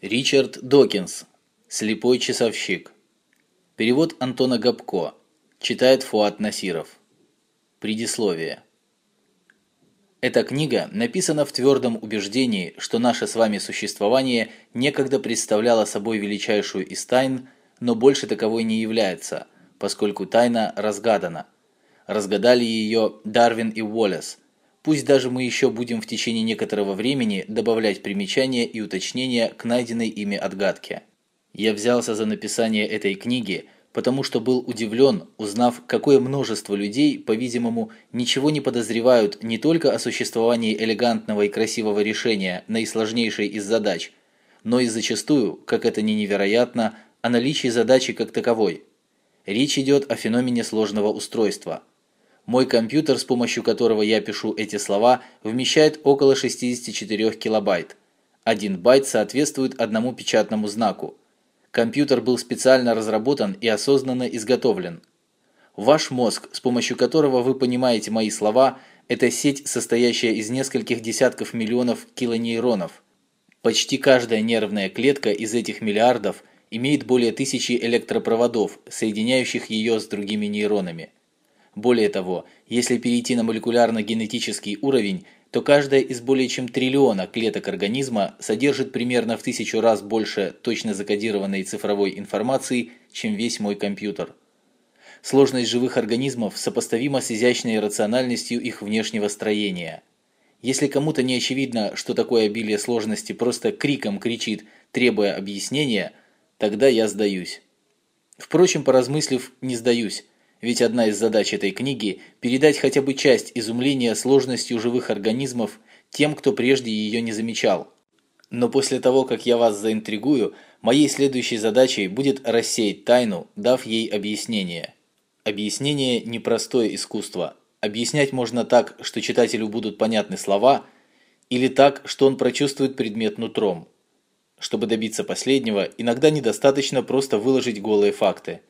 Ричард Докинс. Слепой часовщик. Перевод Антона Габко. Читает Фуат Насиров. Предисловие. Эта книга написана в твердом убеждении, что наше с вами существование некогда представляло собой величайшую из тайн, но больше таковой не является, поскольку тайна разгадана. Разгадали ее Дарвин и Уоллес – Пусть даже мы еще будем в течение некоторого времени добавлять примечания и уточнения к найденной ими отгадке. Я взялся за написание этой книги, потому что был удивлен, узнав, какое множество людей, по-видимому, ничего не подозревают не только о существовании элегантного и красивого решения наисложнейшей из задач, но и зачастую, как это ни невероятно, о наличии задачи как таковой. Речь идет о феномене сложного устройства – мой компьютер, с помощью которого я пишу эти слова, вмещает около 64 килобайт. Один байт соответствует одному печатному знаку. Компьютер был специально разработан и осознанно изготовлен. Ваш мозг, с помощью которого вы понимаете мои слова, это сеть, состоящая из нескольких десятков миллионов килонейронов. Почти каждая нервная клетка из этих миллиардов имеет более тысячи электропроводов, соединяющих ее с другими нейронами. Более того, если перейти на молекулярно-генетический уровень, то каждая из более чем триллиона клеток организма содержит примерно в тысячу раз больше точно закодированной цифровой информации, чем весь мой компьютер. Сложность живых организмов сопоставима с изящной рациональностью их внешнего строения. Если кому-то не очевидно, что такое обилие сложности просто криком кричит, требуя объяснения, тогда я сдаюсь. Впрочем, поразмыслив, не сдаюсь. Ведь одна из задач этой книги – передать хотя бы часть изумления сложностью живых организмов тем, кто прежде ее не замечал. Но после того, как я вас заинтригую, моей следующей задачей будет рассеять тайну, дав ей объяснение. Объяснение – непростое искусство. Объяснять можно так, что читателю будут понятны слова, или так, что он прочувствует предмет нутром. Чтобы добиться последнего, иногда недостаточно просто выложить голые факты –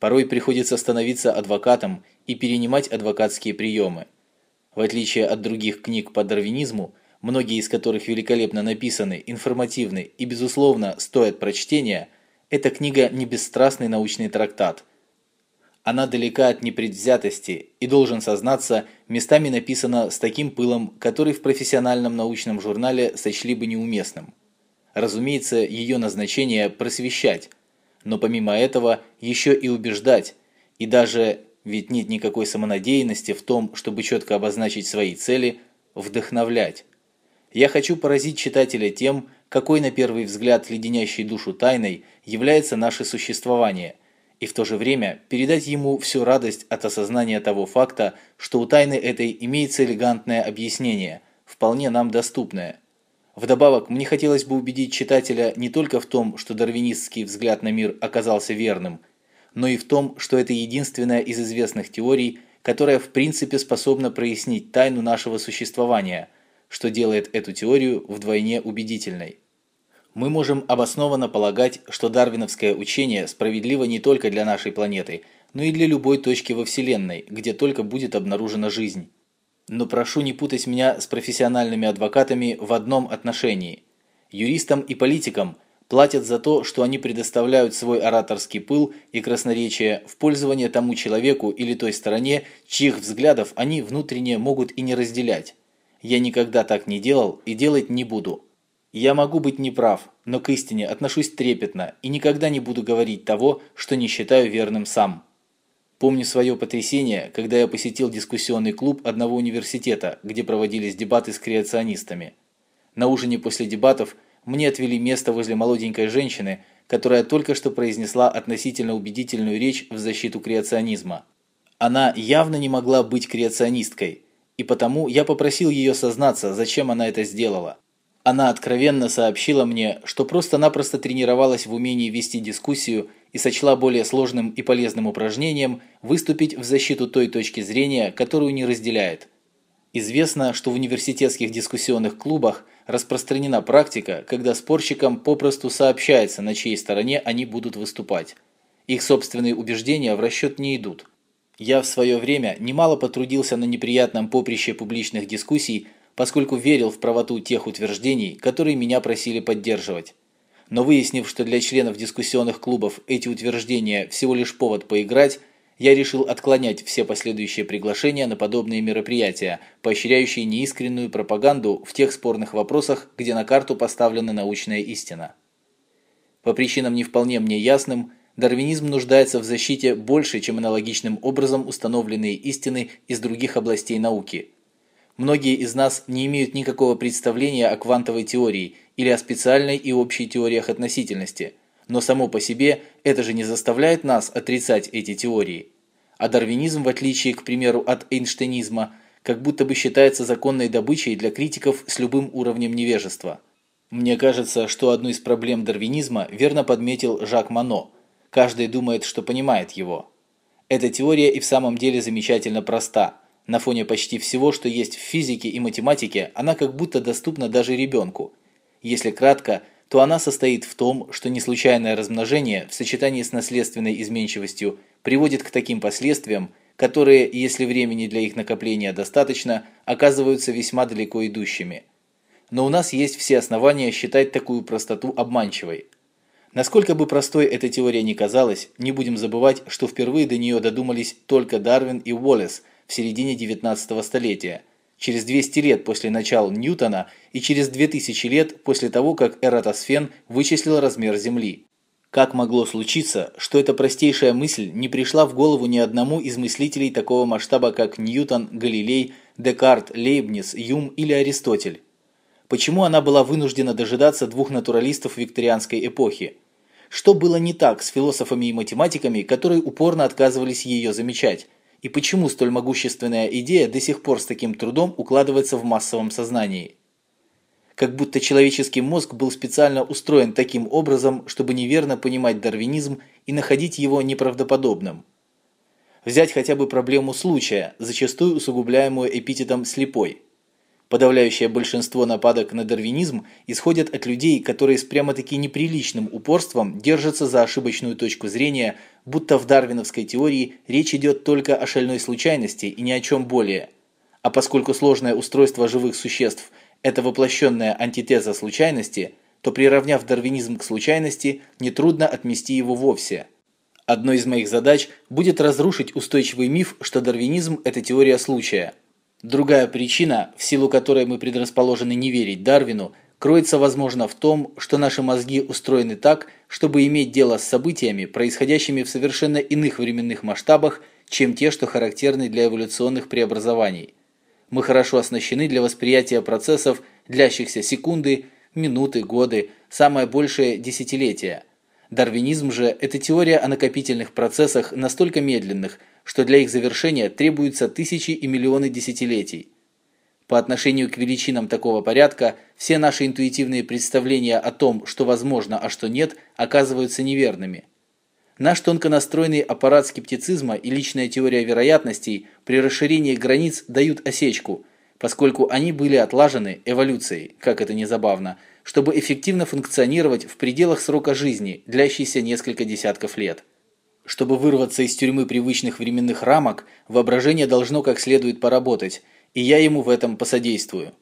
Порой приходится становиться адвокатом и перенимать адвокатские приемы. В отличие от других книг по дарвинизму, многие из которых великолепно написаны, информативны и, безусловно, стоят прочтения, эта книга не бесстрастный научный трактат. Она далека от непредвзятости и, должен сознаться, местами написана с таким пылом, который в профессиональном научном журнале сочли бы неуместным. Разумеется, ее назначение – просвещать, но помимо этого еще и убеждать, и даже, ведь нет никакой самонадеянности в том, чтобы четко обозначить свои цели, вдохновлять. Я хочу поразить читателя тем, какой на первый взгляд леденящей душу тайной является наше существование, и в то же время передать ему всю радость от осознания того факта, что у тайны этой имеется элегантное объяснение, вполне нам доступное – Вдобавок, мне хотелось бы убедить читателя не только в том, что дарвинистский взгляд на мир оказался верным, но и в том, что это единственная из известных теорий, которая в принципе способна прояснить тайну нашего существования, что делает эту теорию вдвойне убедительной. Мы можем обоснованно полагать, что дарвиновское учение справедливо не только для нашей планеты, но и для любой точки во Вселенной, где только будет обнаружена жизнь. Но прошу не путать меня с профессиональными адвокатами в одном отношении. Юристам и политикам платят за то, что они предоставляют свой ораторский пыл и красноречие в пользование тому человеку или той стороне, чьих взглядов они внутренне могут и не разделять. Я никогда так не делал и делать не буду. Я могу быть неправ, но к истине отношусь трепетно и никогда не буду говорить того, что не считаю верным сам. Помню свое потрясение, когда я посетил дискуссионный клуб одного университета, где проводились дебаты с креационистами. На ужине после дебатов мне отвели место возле молоденькой женщины, которая только что произнесла относительно убедительную речь в защиту креационизма. Она явно не могла быть креационисткой, и потому я попросил ее сознаться, зачем она это сделала. Она откровенно сообщила мне, что просто-напросто тренировалась в умении вести дискуссию и сочла более сложным и полезным упражнением выступить в защиту той точки зрения, которую не разделяет. Известно, что в университетских дискуссионных клубах распространена практика, когда спорщикам попросту сообщается, на чьей стороне они будут выступать. Их собственные убеждения в расчет не идут. Я в свое время немало потрудился на неприятном поприще публичных дискуссий, поскольку верил в правоту тех утверждений, которые меня просили поддерживать. Но выяснив, что для членов дискуссионных клубов эти утверждения всего лишь повод поиграть, я решил отклонять все последующие приглашения на подобные мероприятия, поощряющие неискреннюю пропаганду в тех спорных вопросах, где на карту поставлена научная истина. По причинам не вполне мне ясным, дарвинизм нуждается в защите больше, чем аналогичным образом установленные истины из других областей науки. Многие из нас не имеют никакого представления о квантовой теории или о специальной и общей теориях относительности – но само по себе это же не заставляет нас отрицать эти теории. А дарвинизм, в отличие, к примеру, от эйнштейнизма, как будто бы считается законной добычей для критиков с любым уровнем невежества. Мне кажется, что одну из проблем дарвинизма верно подметил Жак Мано. Каждый думает, что понимает его. Эта теория и в самом деле замечательно проста. На фоне почти всего, что есть в физике и математике, она как будто доступна даже ребенку. Если кратко, то она состоит в том, что неслучайное размножение в сочетании с наследственной изменчивостью приводит к таким последствиям, которые, если времени для их накопления достаточно, оказываются весьма далеко идущими. Но у нас есть все основания считать такую простоту обманчивой. Насколько бы простой эта теория ни казалась, не будем забывать, что впервые до нее додумались только Дарвин и Уоллес в середине 19 столетия – через 200 лет после начала Ньютона и через 2000 лет после того, как Эратосфен вычислил размер Земли. Как могло случиться, что эта простейшая мысль не пришла в голову ни одному из мыслителей такого масштаба, как Ньютон, Галилей, Декарт, Лейбниц, Юм или Аристотель? Почему она была вынуждена дожидаться двух натуралистов викторианской эпохи? Что было не так с философами и математиками, которые упорно отказывались ее замечать? И почему столь могущественная идея до сих пор с таким трудом укладывается в массовом сознании. Как будто человеческий мозг был специально устроен таким образом, чтобы неверно понимать дарвинизм и находить его неправдоподобным. Взять хотя бы проблему случая, зачастую усугубляемую эпитетом «слепой». Подавляющее большинство нападок на дарвинизм исходят от людей, которые с прямо-таки неприличным упорством держатся за ошибочную точку зрения, будто в дарвиновской теории речь идет только о шальной случайности и ни о чем более. А поскольку сложное устройство живых существ – это воплощенная антитеза случайности, то приравняв дарвинизм к случайности, нетрудно отмести его вовсе. Одной из моих задач будет разрушить устойчивый миф, что дарвинизм – это теория случая – Другая причина, в силу которой мы предрасположены не верить Дарвину, кроется, возможно, в том, что наши мозги устроены так, чтобы иметь дело с событиями, происходящими в совершенно иных временных масштабах, чем те, что характерны для эволюционных преобразований. Мы хорошо оснащены для восприятия процессов, длящихся секунды, минуты, годы, самое большее – десятилетия. Дарвинизм же – это теория о накопительных процессах настолько медленных – что для их завершения требуются тысячи и миллионы десятилетий. По отношению к величинам такого порядка, все наши интуитивные представления о том, что возможно, а что нет, оказываются неверными. Наш тонко настроенный аппарат скептицизма и личная теория вероятностей при расширении границ дают осечку, поскольку они были отлажены эволюцией, как это не забавно, чтобы эффективно функционировать в пределах срока жизни, длящейся несколько десятков лет. Чтобы вырваться из тюрьмы привычных временных рамок, воображение должно как следует поработать, и я ему в этом посодействую.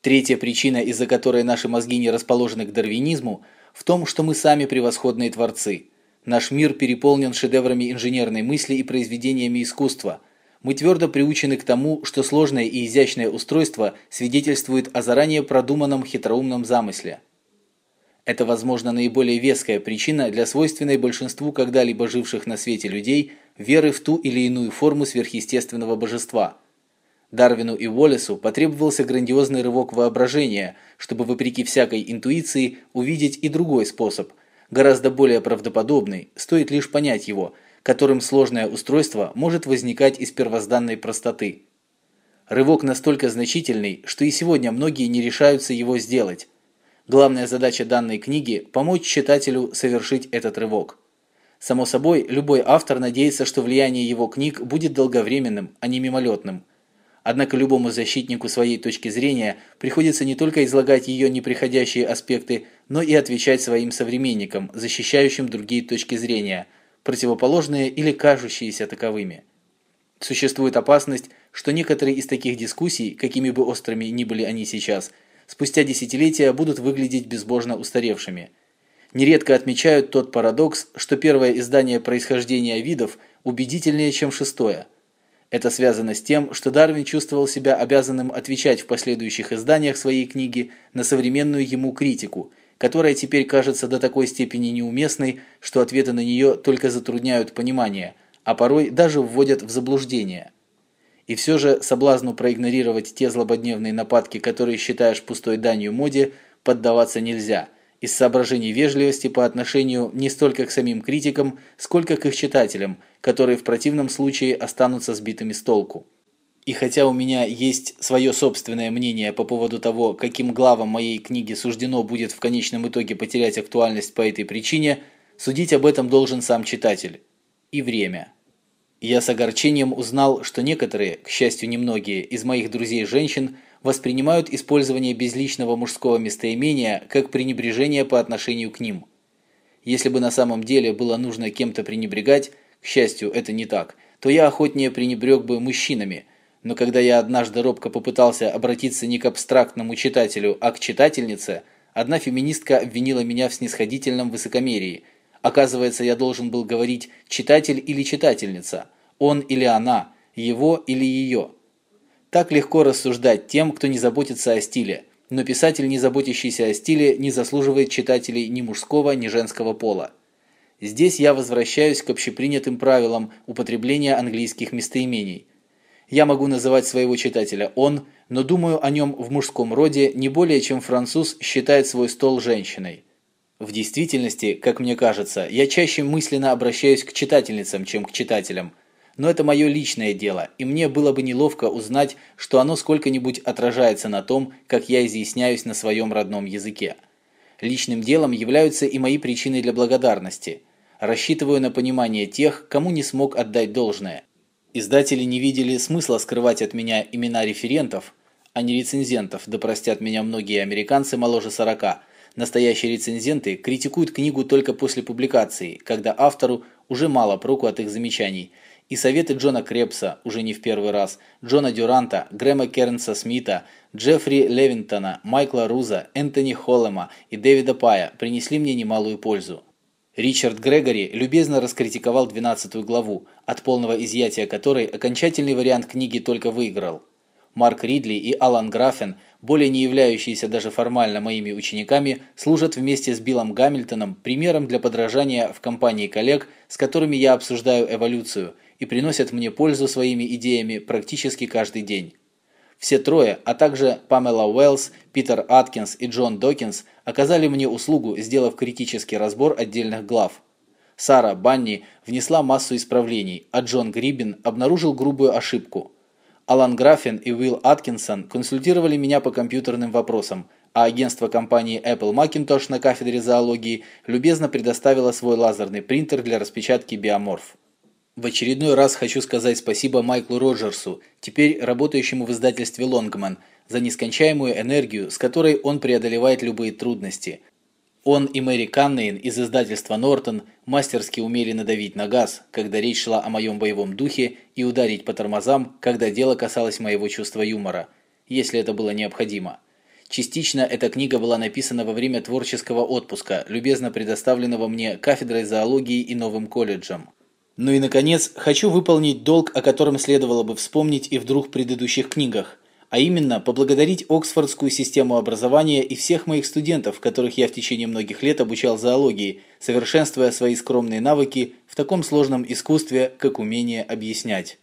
Третья причина, из-за которой наши мозги не расположены к дарвинизму, в том, что мы сами превосходные творцы. Наш мир переполнен шедеврами инженерной мысли и произведениями искусства. Мы твердо приучены к тому, что сложное и изящное устройство свидетельствует о заранее продуманном хитроумном замысле. Это, возможно, наиболее веская причина для свойственной большинству когда-либо живших на свете людей веры в ту или иную форму сверхъестественного божества. Дарвину и Уоллесу потребовался грандиозный рывок воображения, чтобы вопреки всякой интуиции увидеть и другой способ, гораздо более правдоподобный, стоит лишь понять его, которым сложное устройство может возникать из первозданной простоты. Рывок настолько значительный, что и сегодня многие не решаются его сделать, Главная задача данной книги – помочь читателю совершить этот рывок. Само собой, любой автор надеется, что влияние его книг будет долговременным, а не мимолетным. Однако любому защитнику своей точки зрения приходится не только излагать ее неприходящие аспекты, но и отвечать своим современникам, защищающим другие точки зрения, противоположные или кажущиеся таковыми. Существует опасность, что некоторые из таких дискуссий, какими бы острыми ни были они сейчас – спустя десятилетия будут выглядеть безбожно устаревшими. нередко отмечают тот парадокс, что первое издание происхождения видов убедительнее, чем шестое. Это связано с тем, что Дарвин чувствовал себя обязанным отвечать в последующих изданиях своей книги на современную ему критику, которая теперь кажется до такой степени неуместной, что ответы на нее только затрудняют понимание, а порой даже вводят в заблуждение. И все же соблазну проигнорировать те злободневные нападки, которые считаешь пустой данью моде, поддаваться нельзя – из соображений вежливости по отношению не столько к самим критикам, сколько к их читателям, которые в противном случае останутся сбитыми с толку. И хотя у меня есть свое собственное мнение по поводу того, каким главам моей книги суждено будет в конечном итоге потерять актуальность по этой причине, судить об этом должен сам читатель. И время. Я с огорчением узнал, что некоторые, к счастью немногие, из моих друзей-женщин – воспринимают использование безличного мужского местоимения как пренебрежение по отношению к ним. Если бы на самом деле было нужно кем-то пренебрегать, к счастью, это не так, то я охотнее пренебрег бы мужчинами, но когда я однажды робко попытался обратиться не к абстрактному читателю, а к читательнице, одна феминистка обвинила меня в снисходительном высокомерии. Оказывается, я должен был говорить «читатель» или «читательница», «он» или «она», «его» или «ее». Так легко рассуждать тем, кто не заботится о стиле, но писатель, не заботящийся о стиле, не заслуживает читателей ни мужского, ни женского пола. Здесь я возвращаюсь к общепринятым правилам употребления английских местоимений. Я могу называть своего читателя «он», но думаю о нем в мужском роде не более, чем француз считает свой стол женщиной. В действительности, как мне кажется, я чаще мысленно обращаюсь к читательницам, чем к читателям – но это мое личное дело, и мне было бы неловко узнать, что оно сколько-нибудь отражается на том, как я изъясняюсь на своем родном языке. Личным делом являются и мои причины для благодарности. Рассчитываю на понимание тех, кому не смог отдать должное. Издатели не видели смысла скрывать от меня имена референтов, а не рецензентов, да простят меня многие американцы моложе 40. Настоящие рецензенты критикуют книгу только после публикации, когда автору уже мало проку от их замечаний – и советы Джона Крепса, уже не в первый раз, Джона Дюранта, Грэма Кернса Смита, Джеффри Левинтона, Майкла Руза, Энтони Холлема и Дэвида Пая принесли мне немалую пользу. Ричард Грегори любезно раскритиковал 12 главу, от полного изъятия которой окончательный вариант книги только выиграл. Марк Ридли и Алан Граффен, более не являющиеся даже формально моими учениками, служат вместе с Биллом Гамильтоном примером для подражания в компании коллег, с которыми я обсуждаю эволюцию – и приносят мне пользу своими идеями практически каждый день. Все трое, а также Памела Уэллс, Питер Аткинс и Джон Докинс оказали мне услугу, сделав критический разбор отдельных глав. Сара Банни внесла массу исправлений, а Джон Грибин обнаружил грубую ошибку. Алан Граффин и Уилл Аткинсон консультировали меня по компьютерным вопросам, а агентство компании Apple Macintosh на кафедре зоологии любезно предоставило свой лазерный принтер для распечатки биоморф. В очередной раз хочу сказать спасибо Майклу Роджерсу, теперь работающему в издательстве «Лонгман», за нескончаемую энергию, с которой он преодолевает любые трудности. Он и Мэри Каннейн из издательства «Нортон» мастерски умели надавить на газ, когда речь шла о моем боевом духе, и ударить по тормозам, когда дело касалось моего чувства юмора, если это было необходимо. Частично эта книга была написана во время творческого отпуска, любезно предоставленного мне кафедрой зоологии и новым колледжем. Ну и, наконец, хочу выполнить долг, о котором следовало бы вспомнить и в двух предыдущих книгах, а именно поблагодарить Оксфордскую систему образования и всех моих студентов, которых я в течение многих лет обучал зоологии, совершенствуя свои скромные навыки в таком сложном искусстве, как умение объяснять.